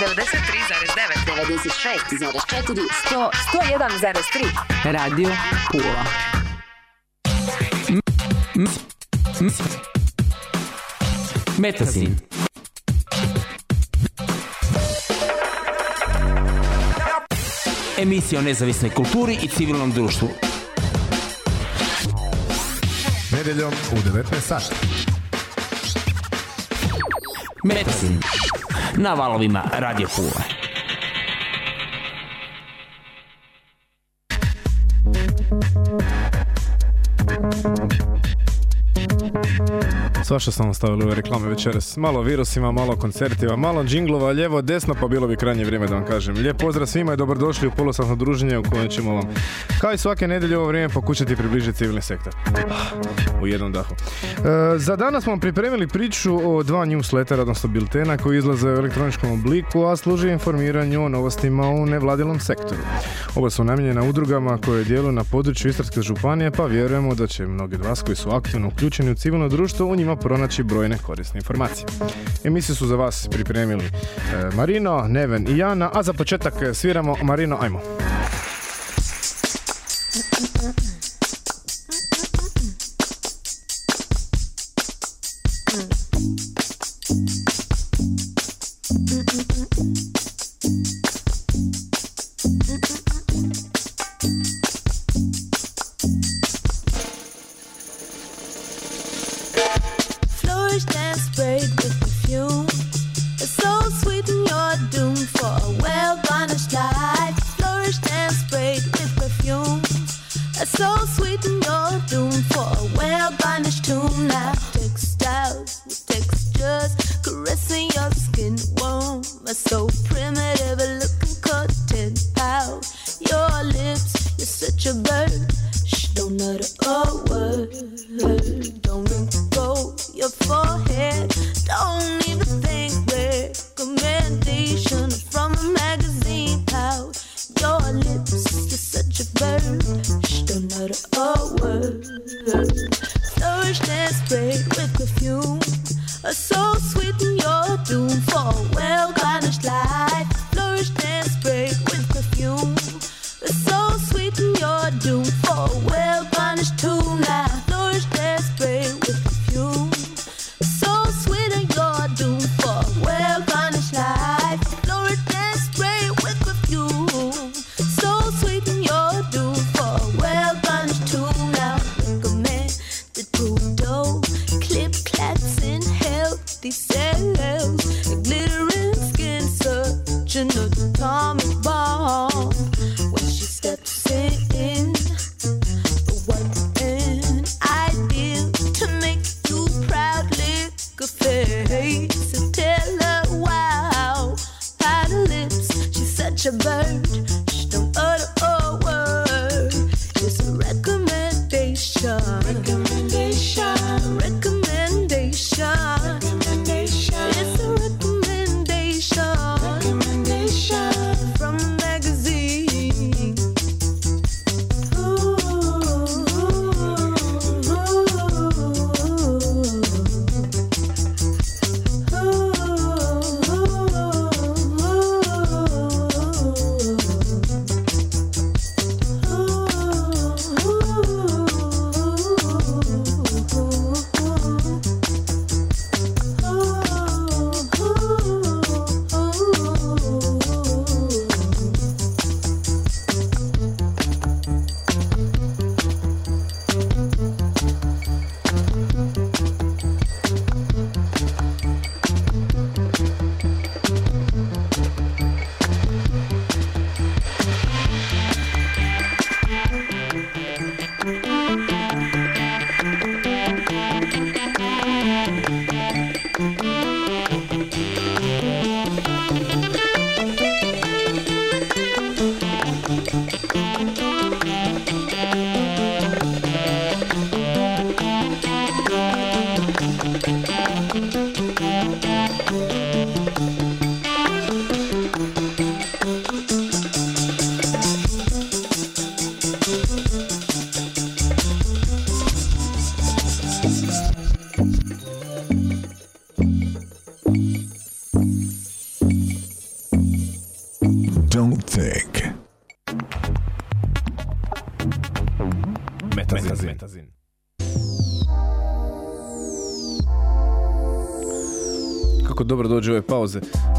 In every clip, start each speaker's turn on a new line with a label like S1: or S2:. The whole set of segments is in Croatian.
S1: 96,4 100 101,3
S2: Radio Pula. Metasin. Emisija o nezavisnoj kulturi i civilnom društvu.
S3: Nedeljom u 19 sati.
S2: Metasin. Na ma rade fúle.
S3: Svašta smo stavili ove reklame večeras. Malo virusima, malo koncertima, malo džinglova, lijevo, desno, pa bilo bi krajnje vrijeme da vam kažem. Lijep pozdrav svima i dobrodošli u polosatno druženje u kojem ćemo vam, kao i svake nedelje ovo vrijeme, pokušati približiti civilni sektor. U jednom dahu. E, za danas smo vam pripremili priču o dva newslettera, odnosno biltena koji izlaze u elektroničkom obliku, a služi informiranju o novostima u nevladinom sektoru. Ovo su namijenjena udrugama koje djeluju na području Istarske županije, pa vjerujemo da će mnogi od vas koji su aktivno uključeni u civilno društvo u njima pronaći brojne korisne informacije. Emisiju su za vas pripremili e, Marino, Neven i Jana, a za početak sviramo Marino, ajmo.
S4: Word. Don't wrinkle your forehead.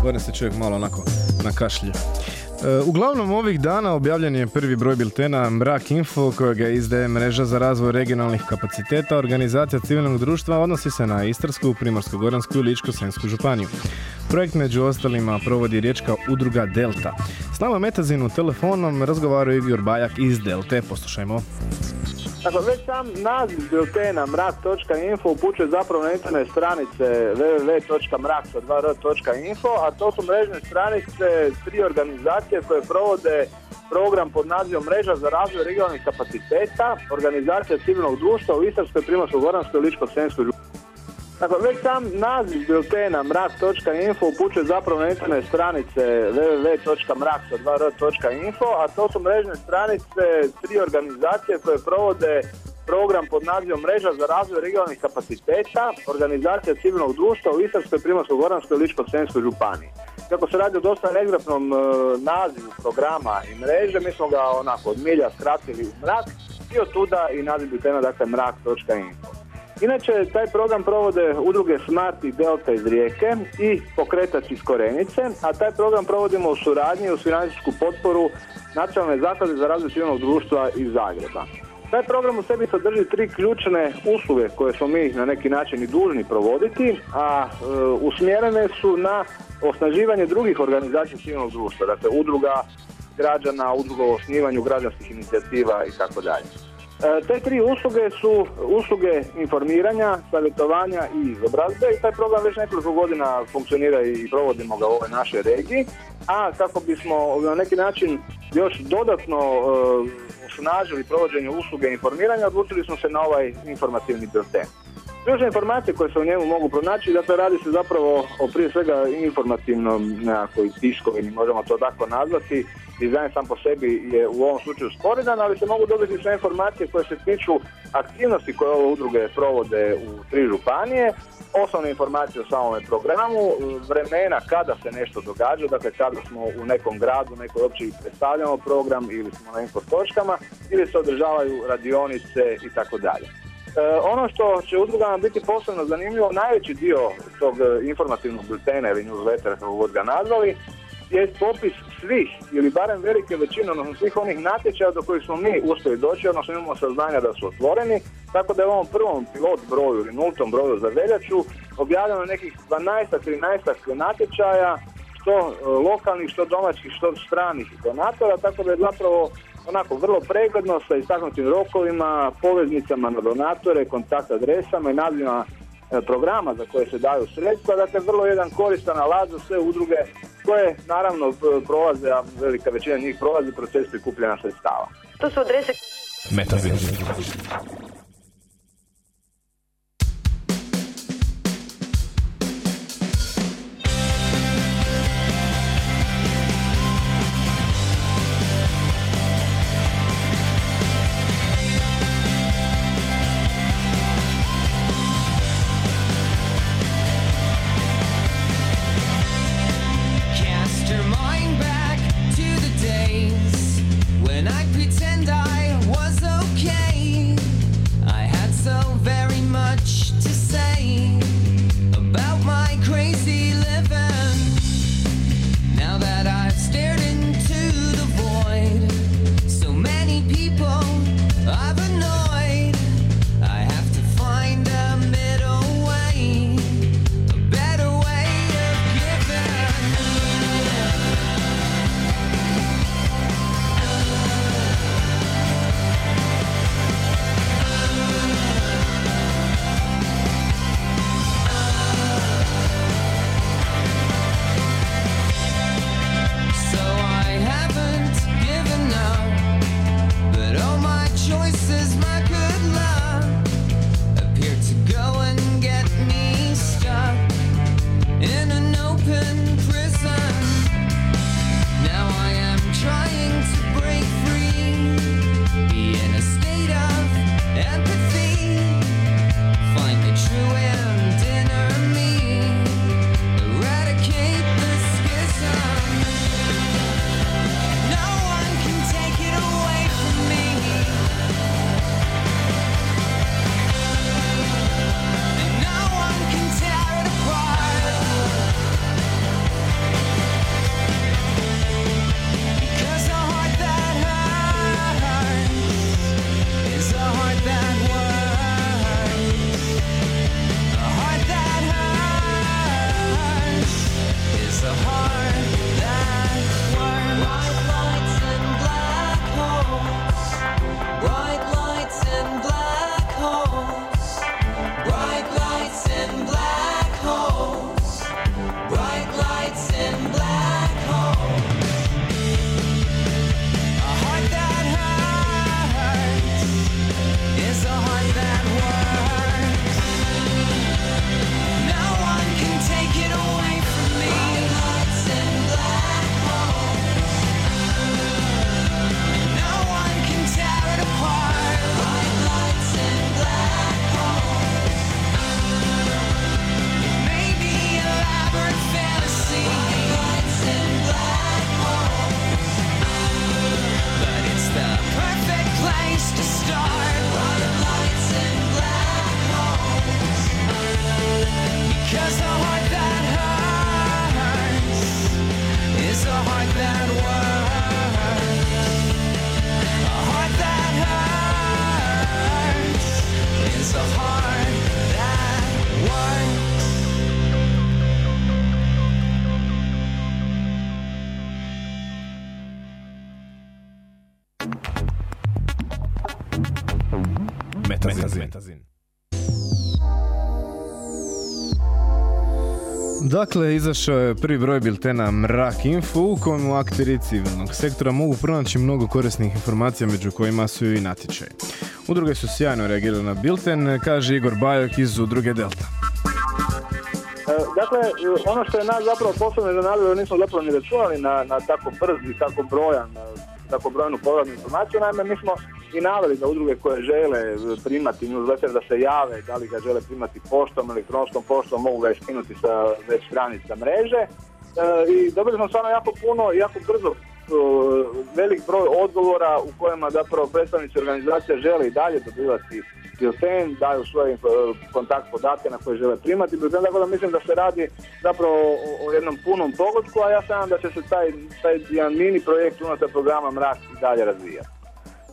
S3: Barem se čovjek malo onako nakašlje. Uglavnom ovih dana objavljen je prvi broj biltena Mrak Info kojega izdaje mreža za razvoj regionalnih kapaciteta organizacija civilnog društva odnosi se na Istarsku, Primorsko-goransku i Ličko-Sensku županiju. Projekt među ostalima provodi riječka udruga Delta. S nama Metazinu telefonom razgovaraju Igor Bajak iz Delte. Poslušajmo.
S5: Dakle, već sam naziv biltena mrak.info upućuje zapravo na internet stranice www.mrak.info, a to su mrežne stranice tri organizacije koje provode program pod nazivom Mreža za razvoj regionalnih kapaciteta, organizacija civilnog društva u Istarskoj, Primorsko-Goranskoj Ličko-Senskoj. Dakle, već sam naziv biltena mrak.info upućuje zapravo na internet stranice www.mrak.info, a to su mrežne stranice tri organizacije koje provode program pod nazivom Mreža za razvoj regionalnih kapaciteta, organizacija civilnog društva u Istarskoj, Primorsko-Goranskoj i Ličko-Senskoj županiji. Kako se radi o dosta nezgrapnom e, nazivu programa i mreže, mi smo ga onako od milja skratili u mrak i od tuda i naziv biltena, dakle mrak.info. Inače, taj program provode udruge Smart i Delta iz Rijeke i Pokretač iz Korenice, a taj program provodimo u suradnji uz financijsku potporu Nacionalne zaklade za razvoj civilnog društva iz Zagreba. Taj program u sebi sadrži tri ključne usluge koje smo mi na neki način i dužni provoditi, a e, usmjerene su na osnaživanje drugih organizacija civilnog društva, dakle udruga građana, udruga o osnivanju građanskih inicijativa i tako dalje. E, Te tri usluge su usluge informiranja, savjetovanja i izobrazbe i taj program već nekoliko godina funkcionira i provodimo ga u ovoj našoj regiji, a kako bismo na neki način još dodatno e, osnažili provođenje usluge informiranja, odlučili smo se na ovaj informativni bilten. Ključne informacije koje se u njemu mogu pronaći, dakle radi se zapravo o prije svega informativnom nekakvoj tiskovini, možemo to tako nazvati. Dizajn sam po sebi je u ovom slučaju sporidan, ali se mogu dobiti sve informacije koje se tiču aktivnosti koje ove udruge provode u tri županije, osnovne informacije o samome programu, vremena kada se nešto događa, dakle kada smo u nekom gradu, nekoj općini predstavljamo program ili smo na info točkama ili se održavaju radionice i tako dalje. E, ono što će udrugama biti posebno zanimljivo, najveći dio tog e, informativnog biltena ili newslettera, kako god ga nazvali, je popis svih ili barem velike većine, odnosno svih onih natječaja do kojih smo mi uspjeli doći, odnosno imamo saznanja da su otvoreni, tako da je u ovom prvom pilot broju ili nultom broju za veljaču objavljeno nekih 12-13 natječaja, što e, lokalnih, što domaćih, što stranih donatora, tako da je zapravo onako vrlo pregledno sa istaknutim rokovima, poveznicama na donatore, kontakt adresama i nazivima e, programa za koje se daju sredstva, dakle vrlo jedan koristan alat za sve udruge koje naravno p- prolaze, a velika većina njih prolazi proces prikupljanja sredstava.
S6: To su adrese
S3: Metazin.
S7: Trying to break free, be in a state of empathy,
S3: Metazin. Dakle, izašao je prvi broj biltena Mrak Info u kojem akteri civilnog sektora mogu pronaći mnogo korisnih informacija među kojima su i natječaj. Udruge su sjajno reagirale na bilten, kaže Igor Bajok iz udruge Delta.
S5: E, Dakle, ono što je nas zapravo posebno iznenadilo, nismo zapravo ni računali na, na tako brz i tako brojan, tako brojnu povratnu informaciju, naime mi smo i naveli za udruge koje žele e, primati newsletter da se jave, da li ga žele primati poštom, elektronskom poštom, mogu ga iskinuti sa već stranica mreže. E, I dobili smo stvarno jako puno, jako brzo e, velik broj odgovora u kojima zapravo predstavnici organizacija žele i dalje dobivati bilten, daju svoje kontakt podatke na koje žele primati bilten, tako da mislim da se radi zapravo o, jednom punom pogodku, a ja nadam da će se taj, taj jedan mini projekt unutar programa Mrak i dalje razvijati.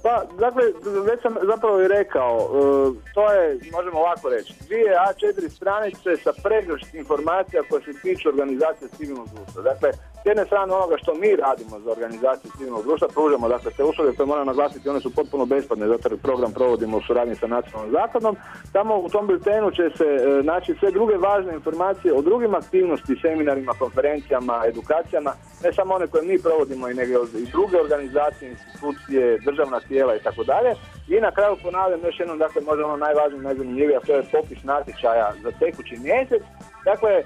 S5: Pa, dakle, već sam zapravo i rekao, e, to je, možemo ovako reći, dvije A4 stranice sa pregršt informacija koje se tiču organizacije civilnog društva. Dakle, s jedne strane onoga što mi radimo za organizaciju civilnog društva, pružamo dakle te usluge koje moram naglasiti, one su potpuno besplatne, zato jer program provodimo u suradnji sa nacionalnom zakladom. Tamo u tom biltenu će se e, naći sve druge važne informacije o drugim aktivnosti, seminarima, konferencijama, edukacijama, ne samo one koje mi provodimo, i nego i druge organizacije, institucije, državna tijela i tako dalje. I na kraju ponavljam još jednom, dakle, možda ono najvažnije, najzanimljivije, a to je popis natječaja za tekući mjesec. Dakle, e,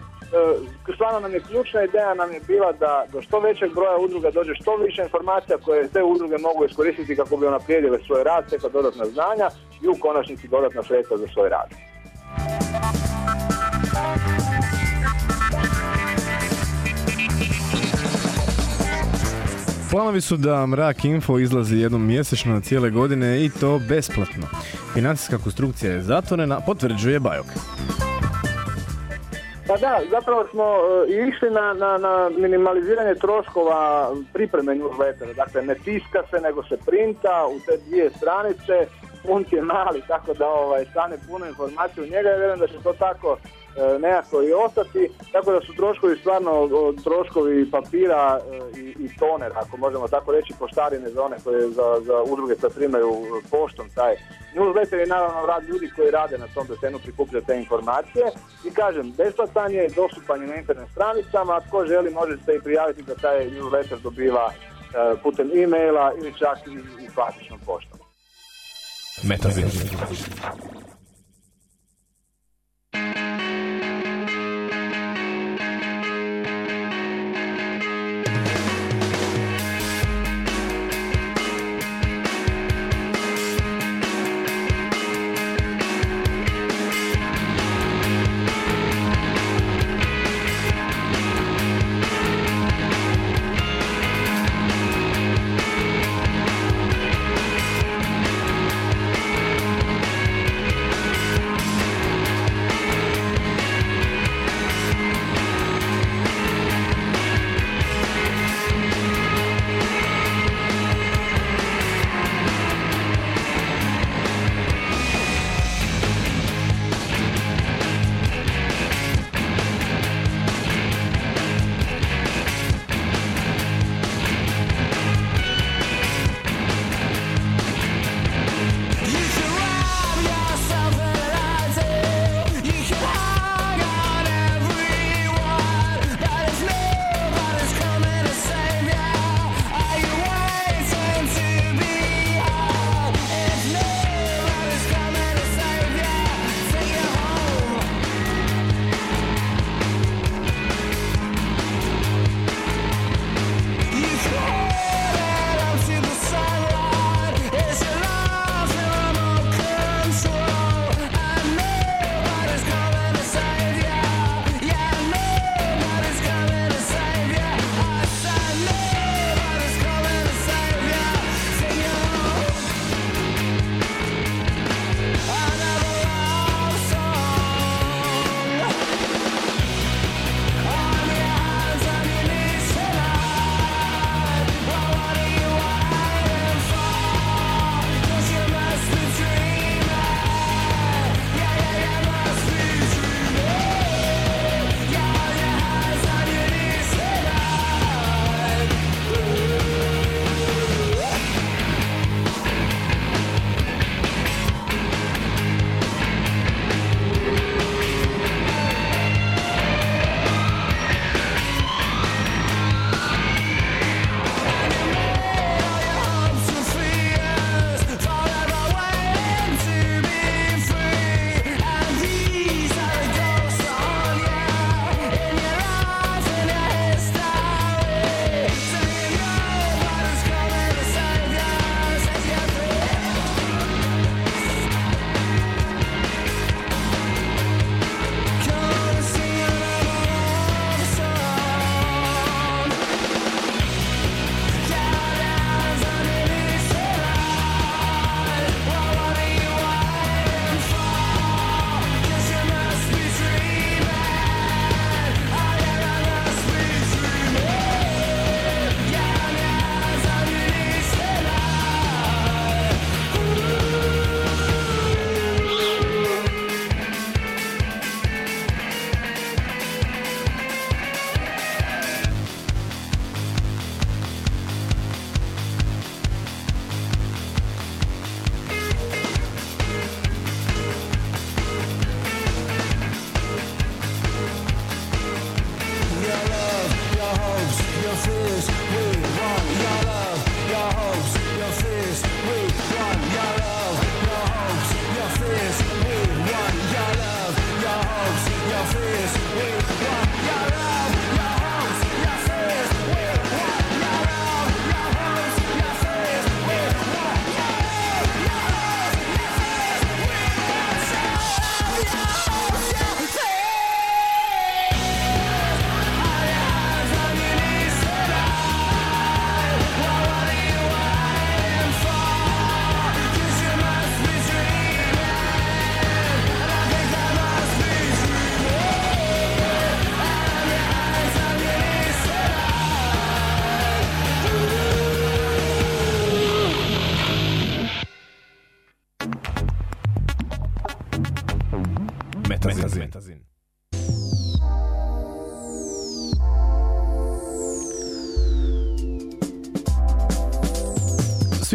S5: stvarno nam je ključna ideja nam je bila da do što većeg broja udruga dođe što više informacija koje te udruge mogu iskoristiti kako bi unaprijedile svoj rad, stekla dodatna znanja i u konačnici dodatna sredstva za svoj rad.
S3: Planovi su da Mrak Info izlazi jednom mjesečno na cijele godine i to besplatno. Financijska konstrukcija je zatvorena, potvrđuje Bajok.
S5: Pa da, zapravo smo e, išli na, na, na minimaliziranje troškova pripreme newslettera. Dakle, ne tiska se, nego se printa u te dvije stranice. Mali, tako da ovaj, stane puno informacije u njega. Ja vjerujem da će to tako e, nekako i ostati. Tako da su troškovi stvarno troškovi papira e, i, i toner, ako možemo tako reći, poštarine za one koje za, za udruge koje primaju poštom taj newsletter je naravno rad ljudi koji rade na tom biltenu prikupljaju te informacije i kažem, besplatan je, dostupan je na internet stranicama, a tko želi može se i prijaviti da taj newsletter dobiva e, putem e-maila ili čak i, i klasičnom poštom.
S3: Metazin.
S7: fears,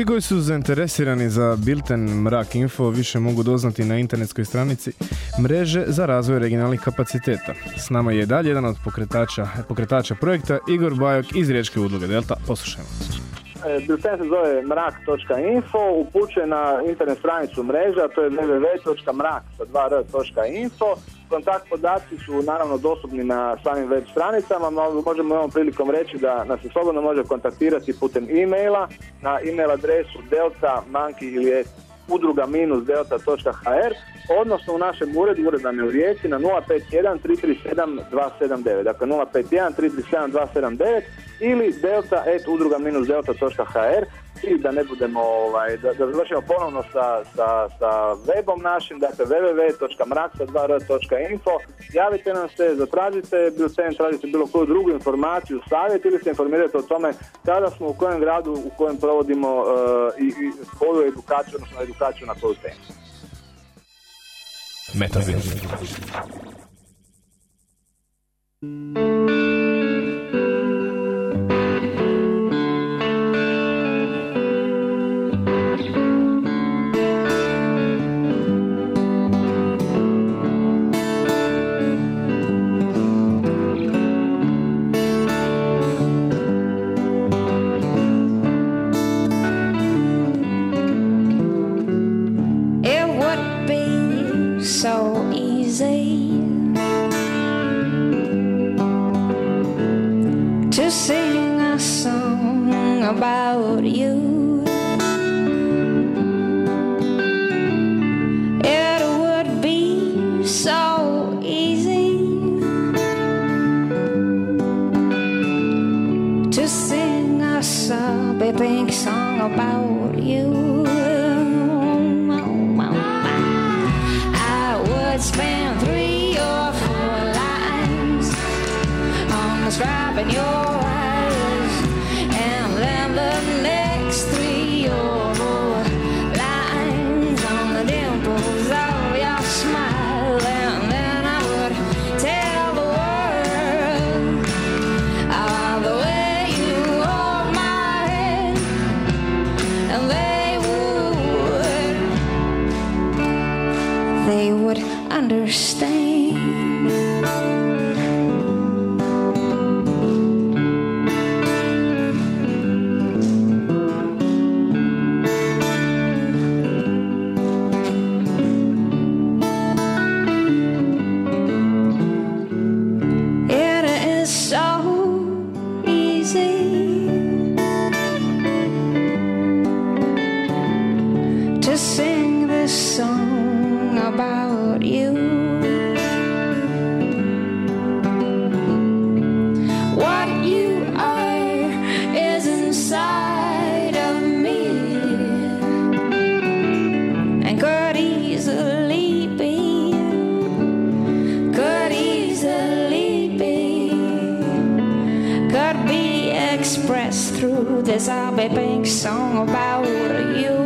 S8: koji su zainteresirani za Bilten Mrak Info više mogu doznati na internetskoj stranici mreže za razvoj regionalnih kapaciteta. S nama je dalje jedan od pokretača, pokretača projekta Igor Bajok iz Riječke udruge Delta. Poslušajmo.
S5: E, Bilten se zove mrak.info, upućuje na internet stranicu mreža, to je www.mrak sa 2r.info. Kontakt podaci su naravno dostupni na samim web stranicama, možemo ovom prilikom reći da nas se slobodno može kontaktirati putem e-maila na e-mail adresu delta manki ili je udruga minus delta.hr odnosno u našem uredu, ured nam je u Rijeci na 051 337 279, dakle 051 337 279 ili delta et udruga minus delta.hr i da ne budemo, ovaj, da, da završimo ponovno sa, sa, sa webom našim, dakle www.mraksa2r.info javite nam se, zatražite bilten, tražite bilo koju drugu informaciju, savjet ili se informirate o tome kada smo, u kojem gradu, u kojem provodimo eh, i, i koju edukaciju, odnosno edukaciju na koju temu.
S8: Metazin.
S9: Elizabeth Banks song about you.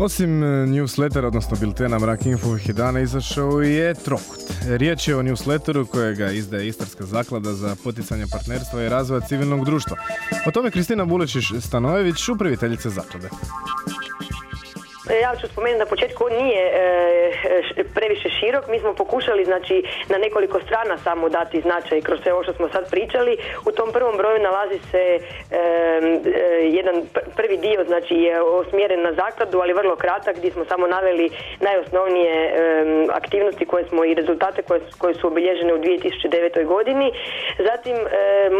S3: Osim e, newslettera, odnosno biltena Mrak Info ovih je dana izašao je Trokut. Riječ je o newsletteru kojega izdaje Istarska zaklada za poticanje partnerstva i razvoja civilnog društva. O tome Kristina Bulečić-Stanojević, upraviteljica zaklade.
S6: Ja ću spomenuti na početku, on nije e, š- previše širok. Mi smo pokušali znači, na nekoliko strana samo dati značaj kroz sve ovo što smo sad pričali. U tom prvom broju nalazi se e, e, jedan pr- prvi dio znači, je osmjeren na zakladu, ali vrlo kratak gdje smo samo naveli najosnovnije e, aktivnosti koje smo i rezultate koje, koje su obilježene u 2009. godini. Zatim e,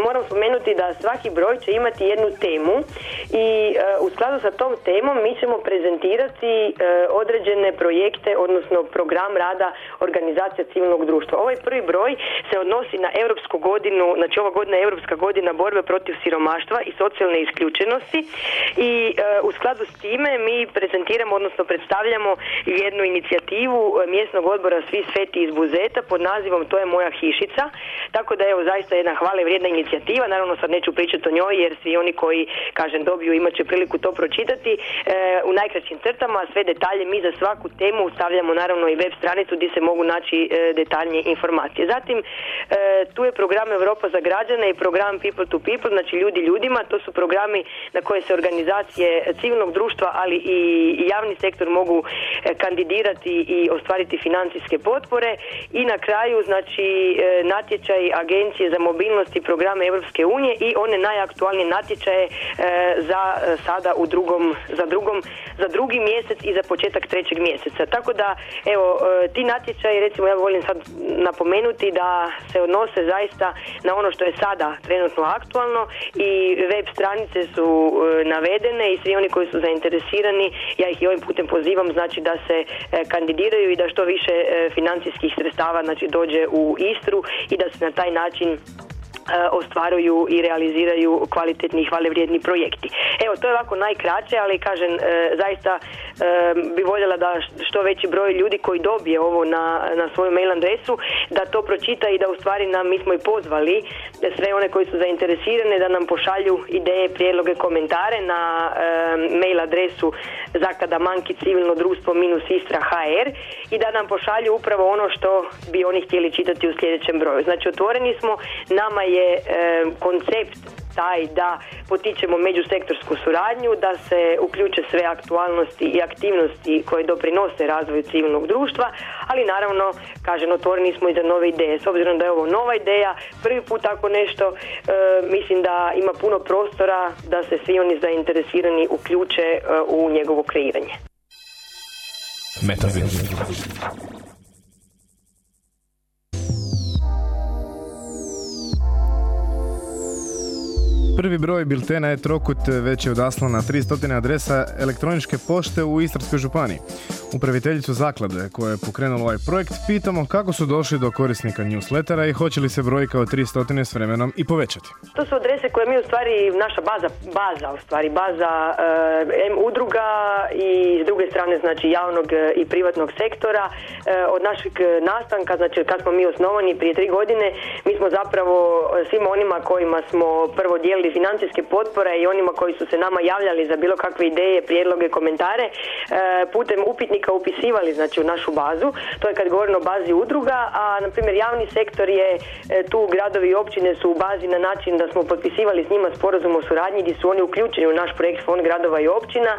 S6: moram spomenuti da svaki broj će imati jednu temu i e, u skladu sa tom temom mi ćemo prezentirati e, određene projekte, odnosno program rada organizacija civilnog društva. Ovaj prvi broj se odnosi na Europsku godinu, znači ova godina je Europska godina borbe protiv siromaštva i socijalne isključenosti i e, u skladu s time mi prezentiramo, odnosno predstavljamo jednu inicijativu e, mjesnog odbora Svi sveti iz Buzeta pod nazivom To je moja hišica, tako da evo zaista jedna hvale vrijedna inicijativa, naravno sad neću pričati o njoj jer svi oni koji kažem dobiju imat će priliku to pročitati e, u najkraćim crtama, sve detalje mi za svaku temu stavljamo naravno i web stranicu gdje se mogu naći e, detaljnije informacije. Zatim e, tu je program Europa za građane i program People to People, znači ljudi ljudima, to su programi na koje se organizacije civilnog društva, ali i javni sektor mogu e, kandidirati i ostvariti financijske potpore i na kraju znači natječaj Agencije za mobilnost i programe Europske unije i one najaktualnije natječaje za sada u drugom za drugom za drugi mjesec i za početak trećeg mjeseca. Tako da evo e, ti natječaji recimo ja volim sad napomenuti da se odnose zaista na ono što je sada trenutno aktualno i web stranice su e, navedene i svi oni koji su zainteresirani ja ih i ovim putem pozivam znači da se e, kandidiraju i da što više financijskih sredstava znači dođe u Istru i da se na taj način ostvaruju i realiziraju kvalitetni i hvale vrijedni projekti. Evo, to je ovako najkraće, ali kažem, e, zaista e, bi voljela da što veći broj ljudi koji dobije ovo na, na svoju mail adresu, da to pročita i da u stvari nam, mi smo i pozvali sve one koji su zainteresirane da nam pošalju ideje, prijedloge, komentare na e, mail adresu zaklada manki civilno društvo minus istra hr i da nam pošalju upravo ono što bi oni htjeli čitati u sljedećem broju. Znači otvoreni smo, nama je e, koncept taj da potičemo međusektorsku suradnju, da se uključe sve aktualnosti i aktivnosti koje doprinose razvoju civilnog društva, ali naravno, kažem, otvoreni smo i za nove ideje. S obzirom da je ovo nova ideja, prvi put tako nešto, e, mislim da ima puno prostora da se svi oni zainteresirani uključe e, u njegovo kreiranje.
S3: Prvi broj biltena je Trokut već je odaslan na 300 adresa elektroničke pošte u Istarskoj županiji. Upraviteljicu zaklade koja je pokrenula ovaj projekt pitamo kako su došli do korisnika newslettera i hoće li se brojka od 300 s vremenom i povećati.
S6: To su adrese koje mi u stvari, naša baza, baza u stvari, baza eh, M udruga i s druge strane znači javnog eh, i privatnog sektora. Eh, od našeg nastanka, znači kad smo mi osnovani prije tri godine, mi smo zapravo svima onima kojima smo prvo dijelili financijske potpore i onima koji su se nama javljali za bilo kakve ideje, prijedloge, komentare, eh, putem upitnika sudionika upisivali znači u našu bazu, to je kad govorimo o bazi udruga, a na primjer javni sektor je e, tu gradovi i općine su u bazi na način da smo potpisivali s njima sporazum o suradnji gdje su oni uključeni u naš projekt Fond gradova i općina.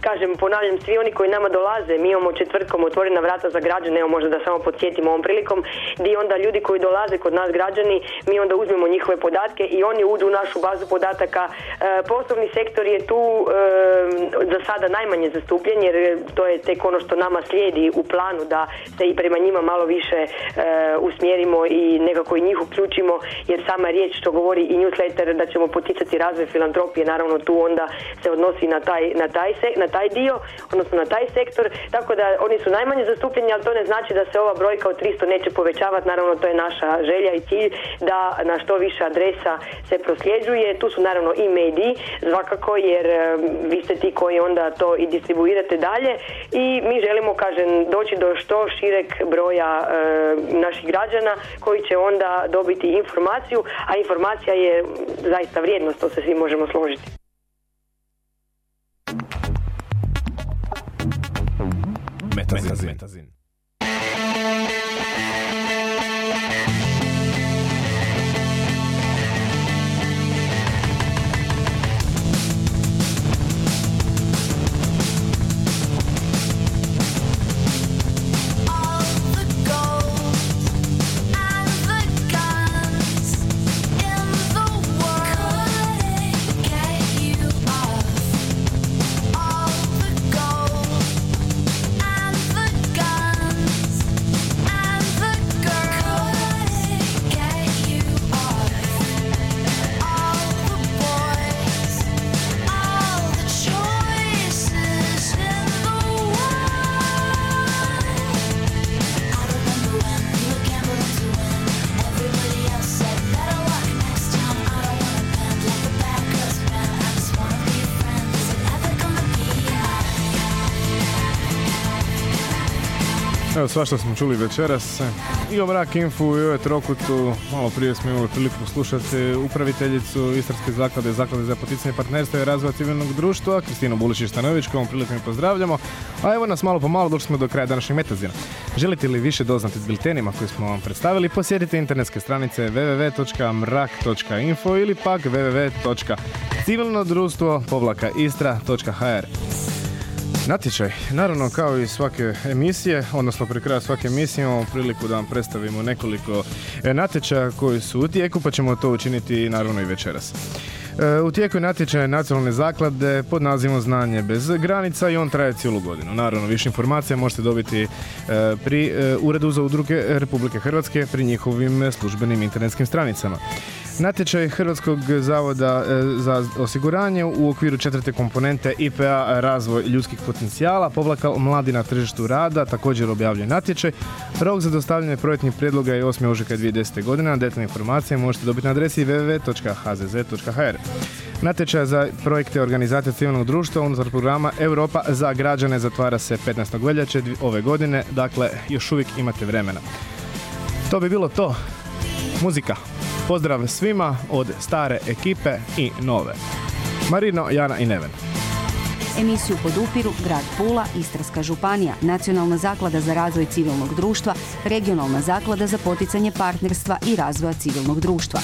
S6: Kažem, ponavljam, svi oni koji nama dolaze, mi imamo četvrtkom otvorena vrata za građane, evo možda da samo podsjetim ovom prilikom, gdje onda ljudi koji dolaze kod nas građani, mi onda uzmemo njihove podatke i oni uđu u našu bazu podataka. E, poslovni sektor je tu e, za sada najmanje zastupljen jer to je tek ono što nama slijedi u planu da se i prema njima malo više e, usmjerimo i nekako i njih uključimo jer sama riječ što govori i newsletter da ćemo poticati razvoj filantropije naravno tu onda se odnosi na taj, na taj, se- na taj dio odnosno na taj sektor tako da oni su najmanje zastupljeni ali to ne znači da se ova brojka od 300 neće povećavati naravno to je naša želja i cilj da na što više adresa se prosljeđuje. Tu su naravno i mediji svakako jer vi ste ti koji onda to i distribuirate dalje i mi želimo kažem doći do što šireg broja e, naših građana koji će onda dobiti informaciju a informacija je zaista vrijednost to se svi možemo složiti
S3: Metazin.
S4: All
S3: Evo svašta smo čuli večeras i o Mrak Infu i o Trokutu. Malo prije smo imali priliku slušati upraviteljicu Istarske zaklade, zaklade za poticanje partnerstva i razvoja civilnog društva, Kristinu Buličić-Stanović, kovom prilikom pozdravljamo. A evo nas malo po malo došli smo do kraja današnjeg metazina. Želite li više doznati s biltenima koje smo vam predstavili, posjetite internetske stranice www.mrak.info ili pak www.civilnodruštvo-istra.hr. Natječaj, naravno kao i svake emisije, odnosno pri kraju svake emisije imamo priliku da vam predstavimo nekoliko e, natječaja koji su u tijeku, pa ćemo to učiniti naravno i večeras. E, U tijeku je natječaj nacionalne zaklade pod nazivom Znanje bez granica i on traje cijelu godinu. Naravno, više informacija možete dobiti e, pri Uredu za udruge Republike Hrvatske pri njihovim službenim internetskim stranicama. Natječaj Hrvatskog zavoda e, za osiguranje u okviru četvrte komponente IPA razvoj ljudskih potencijala, povlaka mladi na tržištu rada, također objavljuje natječaj. Rok za dostavljanje projektnih prijedloga je 8. ožujka 2010. godine, detaljne informacije možete dobiti na adresi www.hzz.hr. Natječaj za projekte organizacije civilnog društva unutar programa Europa za građane zatvara se 15. veljače ove godine, dakle još uvijek imate vremena. To bi bilo to. Muzika. Pozdrav svima od stare ekipe i nove. Marino, Jana i Neven.
S1: Emisiju podupiru Grad Pula, Istarska županija, Nacionalna zaklada za razvoj civilnog društva, Regionalna zaklada za poticanje partnerstva i razvoja civilnog društva.